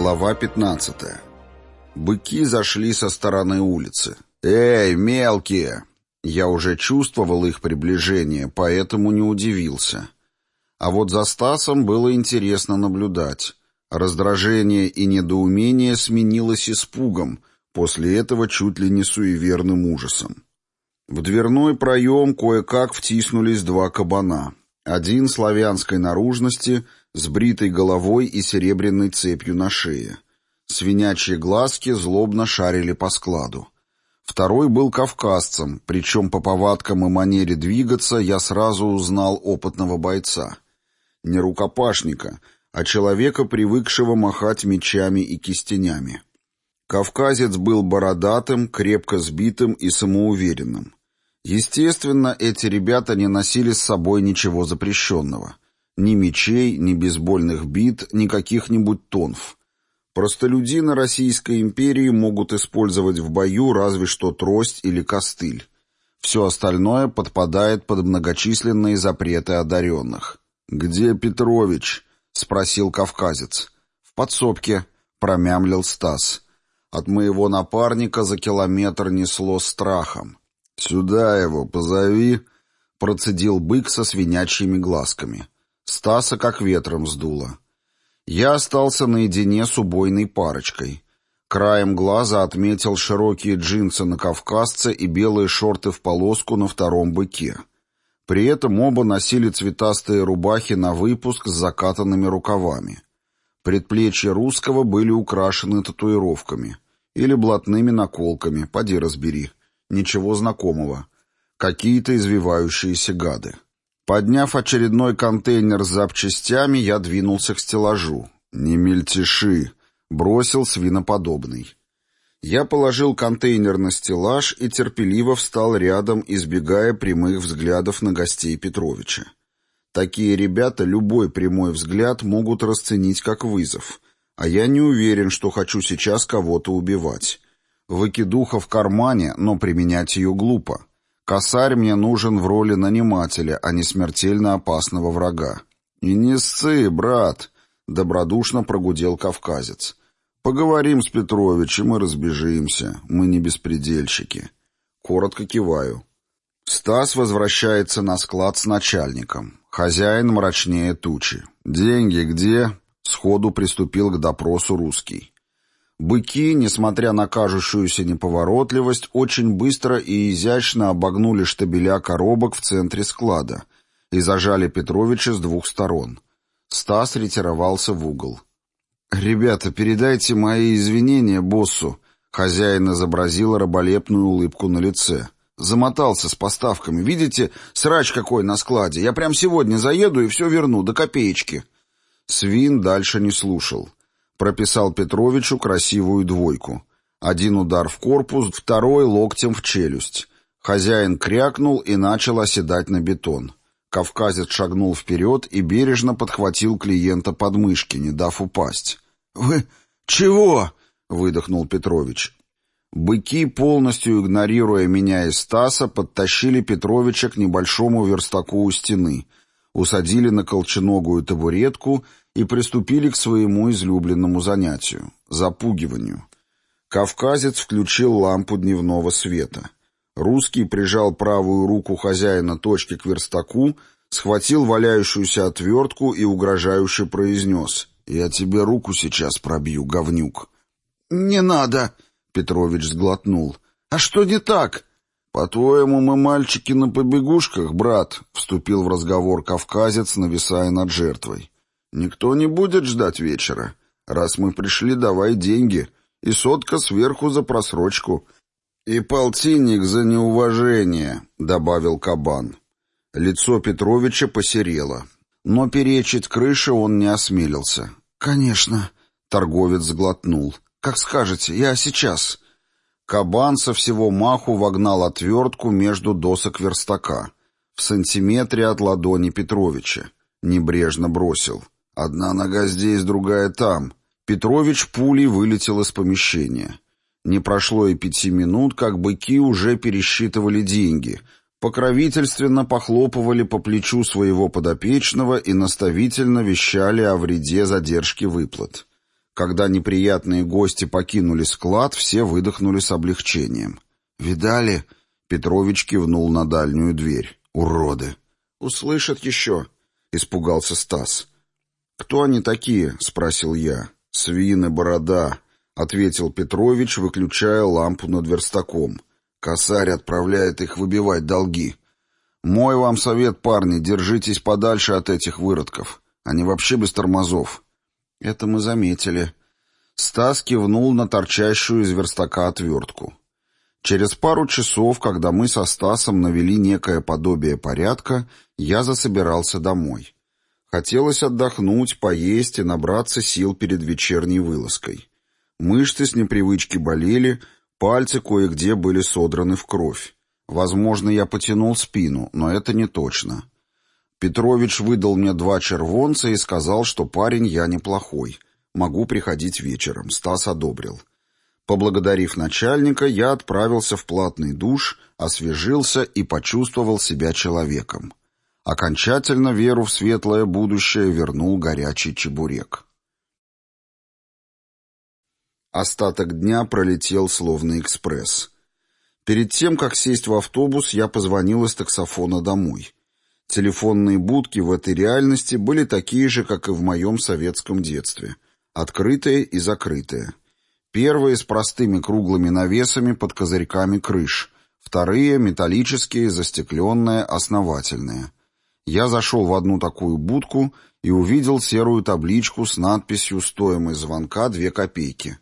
Глава 15. Быки зашли со стороны улицы. «Эй, мелкие!» Я уже чувствовал их приближение, поэтому не удивился. А вот за Стасом было интересно наблюдать. Раздражение и недоумение сменилось испугом, после этого чуть ли не суеверным ужасом. В дверной проем кое-как втиснулись два кабана. Один славянской наружности — с бритой головой и серебряной цепью на шее. Свинячьи глазки злобно шарили по складу. Второй был кавказцем, причем по повадкам и манере двигаться я сразу узнал опытного бойца. Не рукопашника, а человека, привыкшего махать мечами и кистенями. Кавказец был бородатым, крепко сбитым и самоуверенным. Естественно, эти ребята не носили с собой ничего запрещенного — ни мечей, ни бейсбольных бит, ни каких-нибудь тонф. Простолюдины Российской империи могут использовать в бою разве что трость или костыль. Все остальное подпадает под многочисленные запреты одаренных. «Где Петрович?» — спросил кавказец. «В подсобке», — промямлил Стас. От моего напарника за километр несло страхом. «Сюда его позови», — процедил бык со свинячьими глазками. Стаса как ветром сдуло. Я остался наедине с убойной парочкой. Краем глаза отметил широкие джинсы на кавказце и белые шорты в полоску на втором быке. При этом оба носили цветастые рубахи на выпуск с закатанными рукавами. Предплечья русского были украшены татуировками. Или блатными наколками, поди разбери. Ничего знакомого. Какие-то извивающиеся гады. Подняв очередной контейнер с запчастями, я двинулся к стеллажу. «Не мельтеши», — бросил свиноподобный. Я положил контейнер на стеллаж и терпеливо встал рядом, избегая прямых взглядов на гостей Петровича. Такие ребята любой прямой взгляд могут расценить как вызов, а я не уверен, что хочу сейчас кого-то убивать. Выкидуха в кармане, но применять ее глупо. Косарь мне нужен в роли нанимателя, а не смертельно опасного врага. «И не сцы, брат!» — добродушно прогудел кавказец. «Поговорим с Петровичем и разбежимся. Мы не беспредельщики». Коротко киваю. Стас возвращается на склад с начальником. Хозяин мрачнее тучи. «Деньги где?» — сходу приступил к допросу русский. Быки, несмотря на кажущуюся неповоротливость, очень быстро и изящно обогнули штабеля коробок в центре склада и зажали Петровича с двух сторон. Стас ретировался в угол. «Ребята, передайте мои извинения боссу», — хозяин изобразил раболепную улыбку на лице. «Замотался с поставками. Видите, срач какой на складе. Я прям сегодня заеду и все верну, до копеечки». Свин дальше не слушал. Прописал Петровичу красивую двойку. Один удар в корпус, второй локтем в челюсть. Хозяин крякнул и начал оседать на бетон. Кавказец шагнул вперед и бережно подхватил клиента под мышки, не дав упасть. «Вы чего?» — выдохнул Петрович. Быки, полностью игнорируя меня и Стаса, подтащили Петровича к небольшому верстаку у стены, усадили на колченогую табуретку и приступили к своему излюбленному занятию — запугиванию. Кавказец включил лампу дневного света. Русский прижал правую руку хозяина точки к верстаку, схватил валяющуюся отвертку и угрожающе произнес «Я тебе руку сейчас пробью, говнюк». «Не надо!» — Петрович сглотнул. «А что не так?» «По-твоему, мы мальчики на побегушках, брат?» — вступил в разговор кавказец, нависая над жертвой. Никто не будет ждать вечера. Раз мы пришли, давай деньги. И сотка сверху за просрочку. И полтинник за неуважение, — добавил кабан. Лицо Петровича посерело. Но перечить крыше он не осмелился. «Конечно», — торговец сглотнул. «Как скажете, я сейчас». Кабан со всего маху вогнал отвертку между досок верстака. В сантиметре от ладони Петровича. Небрежно бросил. Одна нога здесь, другая там. Петрович пулей вылетел из помещения. Не прошло и пяти минут, как быки уже пересчитывали деньги, покровительственно похлопывали по плечу своего подопечного и наставительно вещали о вреде задержки выплат. Когда неприятные гости покинули склад, все выдохнули с облегчением. «Видали?» — Петрович кивнул на дальнюю дверь. «Уроды!» «Услышат еще!» — испугался Стас. «Кто они такие?» — спросил я. «Свины борода», — ответил Петрович, выключая лампу над верстаком. «Косарь отправляет их выбивать долги. Мой вам совет, парни, держитесь подальше от этих выродков. Они вообще без тормозов». «Это мы заметили». Стас кивнул на торчащую из верстака отвертку. Через пару часов, когда мы со Стасом навели некое подобие порядка, я засобирался домой. Хотелось отдохнуть, поесть и набраться сил перед вечерней вылазкой. Мышцы с непривычки болели, пальцы кое-где были содраны в кровь. Возможно, я потянул спину, но это не точно. Петрович выдал мне два червонца и сказал, что парень я неплохой. Могу приходить вечером. Стас одобрил. Поблагодарив начальника, я отправился в платный душ, освежился и почувствовал себя человеком. Окончательно веру в светлое будущее вернул горячий чебурек. Остаток дня пролетел словно экспресс. Перед тем, как сесть в автобус, я позвонил из таксофона домой. Телефонные будки в этой реальности были такие же, как и в моем советском детстве. Открытые и закрытые. Первые с простыми круглыми навесами под козырьками крыш. Вторые — металлические, застекленные, основательные. Я зашел в одну такую будку и увидел серую табличку с надписью «Стоимость звонка — две копейки».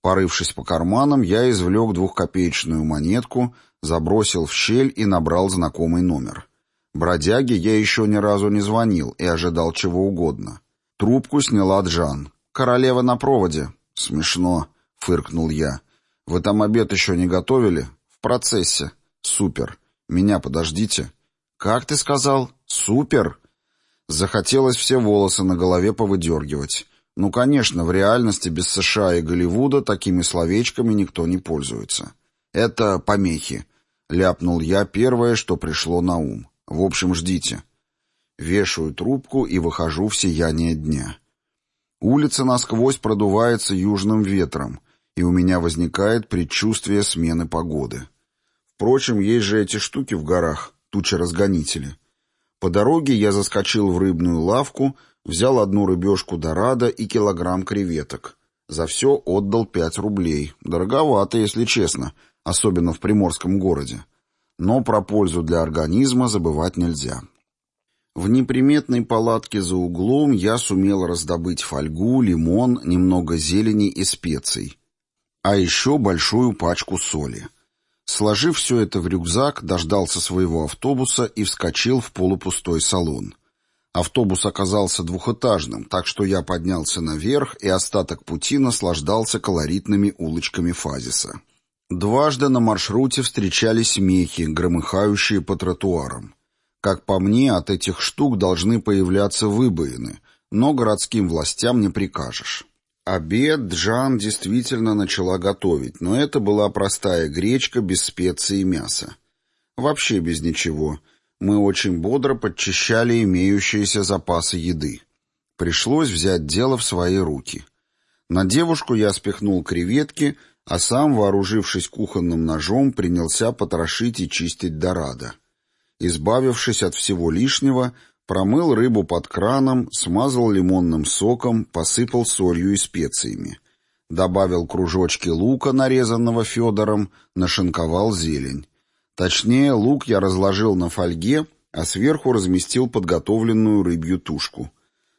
Порывшись по карманам, я извлек двухкопеечную монетку, забросил в щель и набрал знакомый номер. Бродяге я еще ни разу не звонил и ожидал чего угодно. Трубку сняла Джан. «Королева на проводе». «Смешно», — фыркнул я. «Вы там обед еще не готовили?» «В процессе». «Супер. Меня подождите». «Как ты сказал? Супер?» Захотелось все волосы на голове повыдергивать. Ну, конечно, в реальности без США и Голливуда такими словечками никто не пользуется. «Это помехи», — ляпнул я первое, что пришло на ум. В общем, ждите. Вешаю трубку и выхожу в сияние дня. Улица насквозь продувается южным ветром, и у меня возникает предчувствие смены погоды. Впрочем, есть же эти штуки в горах, тучи-разгонители. По дороге я заскочил в рыбную лавку, взял одну рыбешку дорадо и килограмм креветок. За все отдал пять рублей. Дороговато, если честно, особенно в приморском городе но про пользу для организма забывать нельзя. В неприметной палатке за углом я сумел раздобыть фольгу, лимон, немного зелени и специй, а еще большую пачку соли. Сложив все это в рюкзак, дождался своего автобуса и вскочил в полупустой салон. Автобус оказался двухэтажным, так что я поднялся наверх и остаток пути наслаждался колоритными улочками Фазиса. Дважды на маршруте встречались мехи, громыхающие по тротуарам. Как по мне, от этих штук должны появляться выбоины, но городским властям не прикажешь. Обед Джан действительно начала готовить, но это была простая гречка без специй и мяса. Вообще без ничего. Мы очень бодро подчищали имеющиеся запасы еды. Пришлось взять дело в свои руки. На девушку я спихнул креветки — а сам, вооружившись кухонным ножом, принялся потрошить и чистить дорадо. Избавившись от всего лишнего, промыл рыбу под краном, смазал лимонным соком, посыпал солью и специями. Добавил кружочки лука, нарезанного Федором, нашинковал зелень. Точнее, лук я разложил на фольге, а сверху разместил подготовленную рыбью тушку.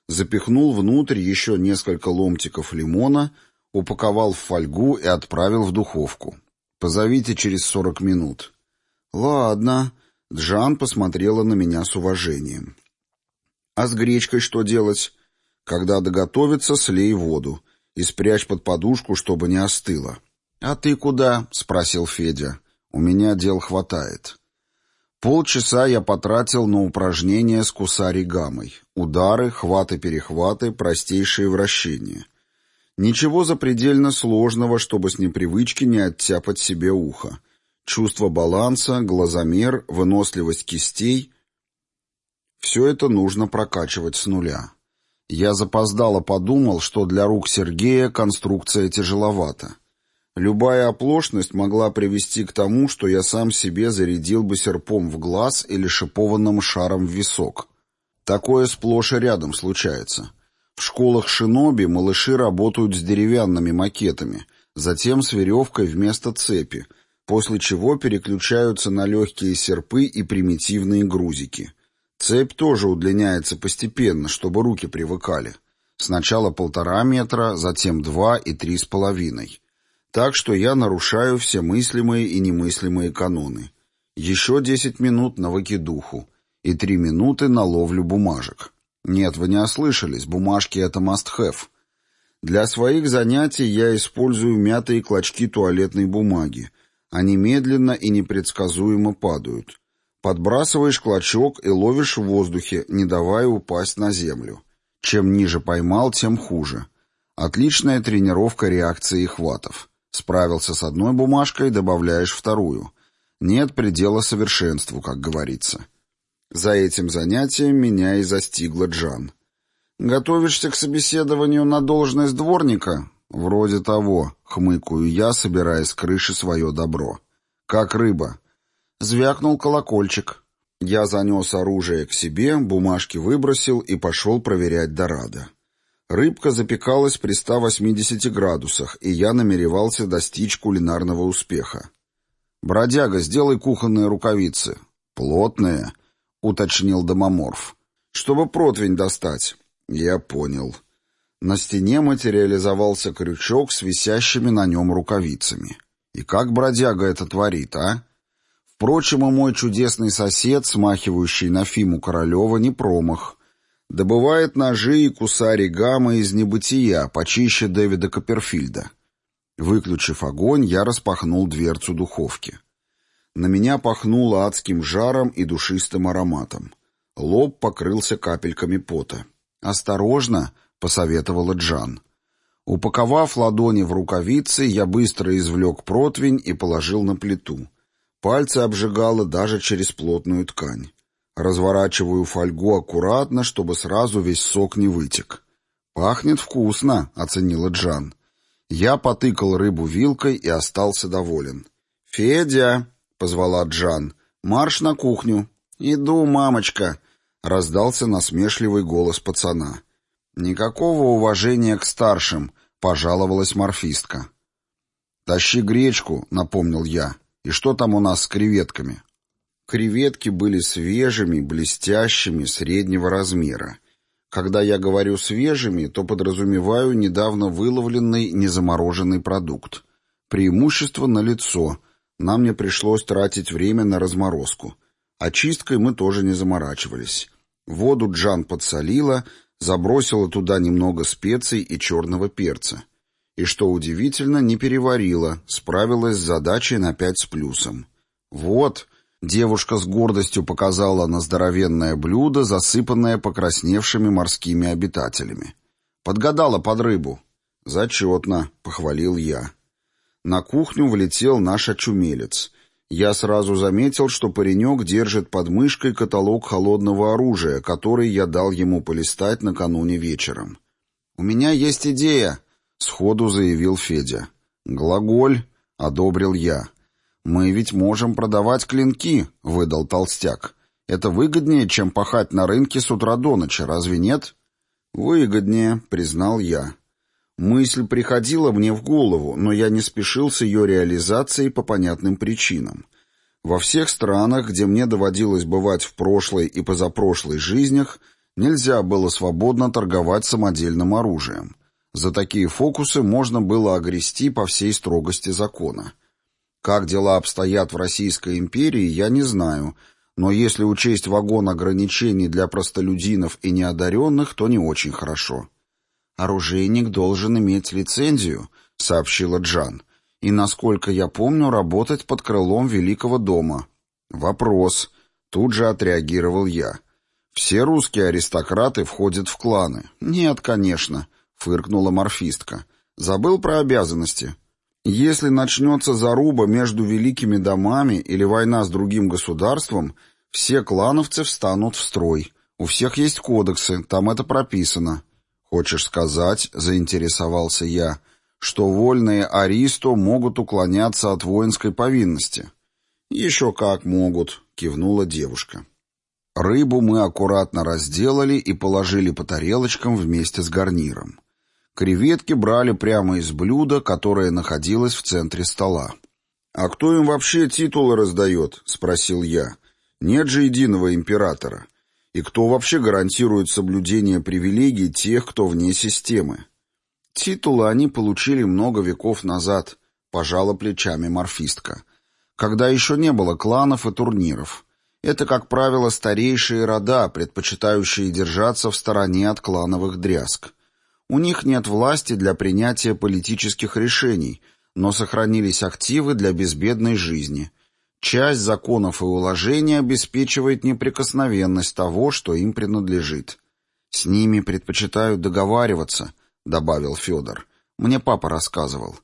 Запихнул внутрь еще несколько ломтиков лимона — упаковал в фольгу и отправил в духовку. «Позовите через сорок минут». «Ладно». Джан посмотрела на меня с уважением. «А с гречкой что делать?» «Когда доготовится, слей воду и спрячь под подушку, чтобы не остыло». «А ты куда?» — спросил Федя. «У меня дел хватает». Полчаса я потратил на упражнения с кусаригамой. Удары, хваты-перехваты, простейшие вращения. Ничего запредельно сложного, чтобы с непривычки не оттяпать себе ухо. Чувство баланса, глазомер, выносливость кистей — все это нужно прокачивать с нуля. Я запоздало подумал, что для рук Сергея конструкция тяжеловата. Любая оплошность могла привести к тому, что я сам себе зарядил бы серпом в глаз или шипованным шаром в висок. Такое сплошь и рядом случается. В школах шиноби малыши работают с деревянными макетами, затем с веревкой вместо цепи, после чего переключаются на легкие серпы и примитивные грузики. Цепь тоже удлиняется постепенно, чтобы руки привыкали. Сначала полтора метра, затем два и три с половиной. Так что я нарушаю все мыслимые и немыслимые каноны. Еще десять минут на выкидуху и три минуты на ловлю бумажек. Нет, вы не ослышались, бумажки — это must-have. Для своих занятий я использую мятые клочки туалетной бумаги. Они медленно и непредсказуемо падают. Подбрасываешь клочок и ловишь в воздухе, не давая упасть на землю. Чем ниже поймал, тем хуже. Отличная тренировка реакции и хватов. Справился с одной бумажкой, добавляешь вторую. Нет предела совершенству, как говорится. За этим занятием меня и застигла Джан. «Готовишься к собеседованию на должность дворника?» «Вроде того», — хмыкаю я, собирая с крыши свое добро. «Как рыба». Звякнул колокольчик. Я занес оружие к себе, бумажки выбросил и пошел проверять Дорадо. Рыбка запекалась при 180 градусах, и я намеревался достичь кулинарного успеха. «Бродяга, сделай кухонные рукавицы». «Плотные», — уточнил домоморф. «Чтобы противень достать». «Я понял». На стене материализовался крючок с висящими на нем рукавицами. И как бродяга это творит, а? Впрочем, и мой чудесный сосед, смахивающий на Фиму Королева, не промах. Добывает ножи и кусари гамма из небытия, почище Дэвида Копперфильда. Выключив огонь, я распахнул дверцу духовки. На меня пахнуло адским жаром и душистым ароматом. Лоб покрылся капельками пота. «Осторожно!» — посоветовала Джан. Упаковав ладони в рукавицы, я быстро извлек противень и положил на плиту — Пальцы обжигало даже через плотную ткань. Разворачиваю фольгу аккуратно, чтобы сразу весь сок не вытек. «Пахнет вкусно», — оценила Джан. Я потыкал рыбу вилкой и остался доволен. «Федя», — позвала Джан, — «марш на кухню». «Иду, мамочка», — раздался насмешливый голос пацана. «Никакого уважения к старшим», — пожаловалась морфистка. «Тащи гречку», — напомнил я. И что там у нас с креветками? Креветки были свежими, блестящими, среднего размера. Когда я говорю «свежими», то подразумеваю недавно выловленный незамороженный продукт. Преимущество налицо. Нам не пришлось тратить время на разморозку. Очисткой мы тоже не заморачивались. Воду Джан подсолила, забросила туда немного специй и черного перца и, что удивительно, не переварила, справилась с задачей на пять с плюсом. «Вот», — девушка с гордостью показала на здоровенное блюдо, засыпанное покрасневшими морскими обитателями. «Подгадала под рыбу». «Зачетно», — похвалил я. На кухню влетел наш очумелец. Я сразу заметил, что паренек держит под мышкой каталог холодного оружия, который я дал ему полистать накануне вечером. «У меня есть идея», Сходу заявил Федя. «Глаголь», — одобрил я. «Мы ведь можем продавать клинки», — выдал толстяк. «Это выгоднее, чем пахать на рынке с утра до ночи, разве нет?» «Выгоднее», — признал я. Мысль приходила мне в голову, но я не спешил с ее реализацией по понятным причинам. Во всех странах, где мне доводилось бывать в прошлой и позапрошлой жизнях, нельзя было свободно торговать самодельным оружием. За такие фокусы можно было огрести по всей строгости закона. Как дела обстоят в Российской империи, я не знаю, но если учесть вагон ограничений для простолюдинов и неодаренных, то не очень хорошо. «Оружейник должен иметь лицензию», — сообщила Джан, «и, насколько я помню, работать под крылом Великого дома». «Вопрос», — тут же отреагировал я. «Все русские аристократы входят в кланы». «Нет, конечно», — фыркнула морфистка. «Забыл про обязанности. Если начнется заруба между великими домами или война с другим государством, все клановцы встанут в строй. У всех есть кодексы, там это прописано». «Хочешь сказать, — заинтересовался я, — что вольные аристо могут уклоняться от воинской повинности?» «Еще как могут», — кивнула девушка. Рыбу мы аккуратно разделали и положили по тарелочкам вместе с гарниром. Креветки брали прямо из блюда, которое находилось в центре стола. «А кто им вообще титулы раздает?» — спросил я. «Нет же единого императора. И кто вообще гарантирует соблюдение привилегий тех, кто вне системы?» «Титулы они получили много веков назад», — пожала плечами морфистка когда еще не было кланов и турниров. Это, как правило, старейшие рода, предпочитающие держаться в стороне от клановых дрязг. У них нет власти для принятия политических решений, но сохранились активы для безбедной жизни. Часть законов и уложений обеспечивает неприкосновенность того, что им принадлежит. «С ними предпочитают договариваться», — добавил Федор. «Мне папа рассказывал».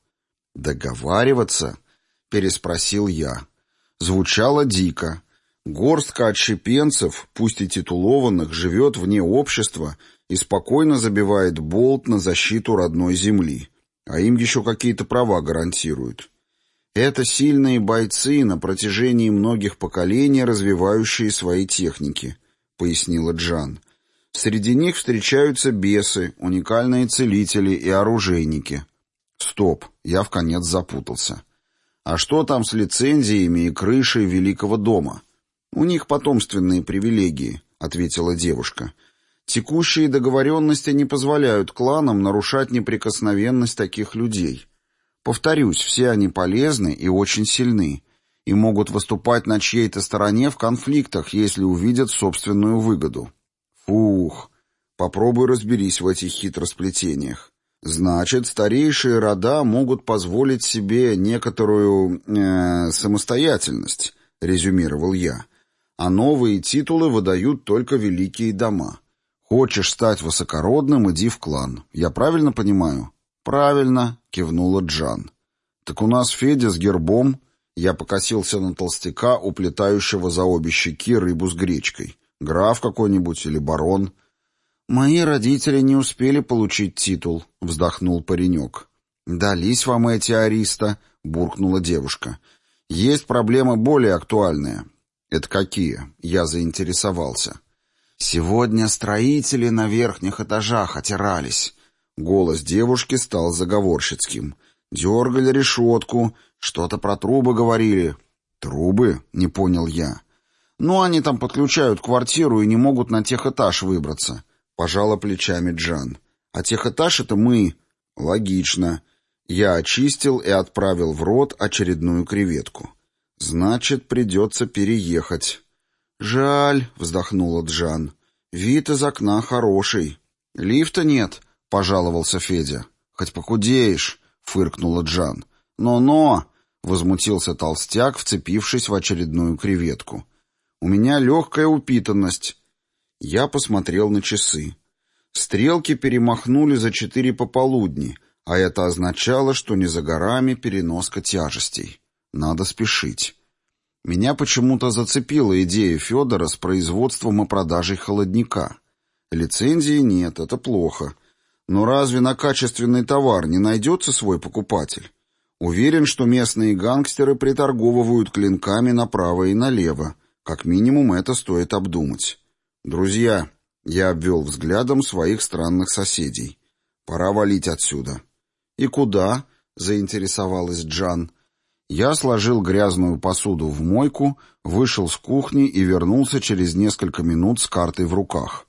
«Договариваться?» — переспросил я. Звучало дико. Горстка отщепенцев, пусть и титулованных, живет вне общества и спокойно забивает болт на защиту родной земли, а им еще какие-то права гарантируют. Это сильные бойцы на протяжении многих поколений, развивающие свои техники, пояснила Джан. Среди них встречаются бесы, уникальные целители и оружейники. Стоп, я в конец запутался. А что там с лицензиями и крышей Великого дома? У них потомственные привилегии, ответила девушка. Текущие договоренности не позволяют кланам нарушать неприкосновенность таких людей. Повторюсь, все они полезны и очень сильны, и могут выступать на чьей-то стороне в конфликтах, если увидят собственную выгоду. Фух, попробуй разберись в этих хитросплетениях. Значит, старейшие рода могут позволить себе некоторую э, самостоятельность, резюмировал я. А новые титулы выдают только великие дома. Хочешь стать высокородным, иди в клан. Я правильно понимаю? Правильно, кивнула Джан. Так у нас Федя с гербом. Я покосился на толстяка, уплетающего за обе щеки рыбу с гречкой. Граф какой-нибудь или барон. «Мои родители не успели получить титул», — вздохнул паренек. «Дались вам эти ариста», — буркнула девушка. «Есть проблемы более актуальные». «Это какие?» — я заинтересовался. «Сегодня строители на верхних этажах отирались». Голос девушки стал заговорщицким. «Дергали решетку, что-то про трубы говорили». «Трубы?» — не понял я. «Ну, они там подключают квартиру и не могут на тех этаж выбраться». Пожала плечами Джан. А техэтаж — это мы. Логично. Я очистил и отправил в рот очередную креветку. Значит, придется переехать. Жаль, вздохнула Джан. Вид из окна хороший. Лифта нет, пожаловался Федя. Хоть похудеешь, фыркнула Джан. Но-но, возмутился толстяк, вцепившись в очередную креветку. У меня легкая упитанность. Я посмотрел на часы. Стрелки перемахнули за четыре пополудни, а это означало, что не за горами переноска тяжестей. Надо спешить. Меня почему-то зацепила идея Федора с производством и продажей холодника. Лицензии нет, это плохо. Но разве на качественный товар не найдется свой покупатель? Уверен, что местные гангстеры приторговывают клинками направо и налево. Как минимум это стоит обдумать. «Друзья», — я обвел взглядом своих странных соседей, — «пора валить отсюда». «И куда?» — заинтересовалась Джан. Я сложил грязную посуду в мойку, вышел с кухни и вернулся через несколько минут с картой в руках.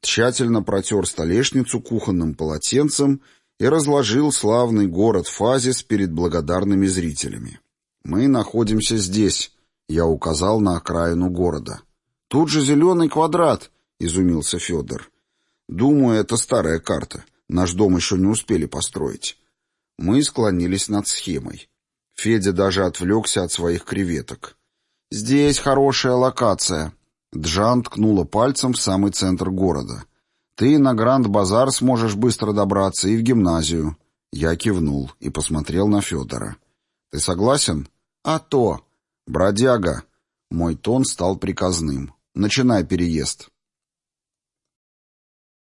Тщательно протер столешницу кухонным полотенцем и разложил славный город Фазис перед благодарными зрителями. «Мы находимся здесь», — я указал на окраину города. «Тут же зеленый квадрат», — изумился Федор. «Думаю, это старая карта. Наш дом еще не успели построить». Мы склонились над схемой. Федя даже отвлекся от своих креветок. «Здесь хорошая локация». Джан ткнула пальцем в самый центр города. «Ты на Гранд-базар сможешь быстро добраться и в гимназию». Я кивнул и посмотрел на Федора. «Ты согласен?» «А то!» «Бродяга!» Мой тон стал приказным. Начинай переезд.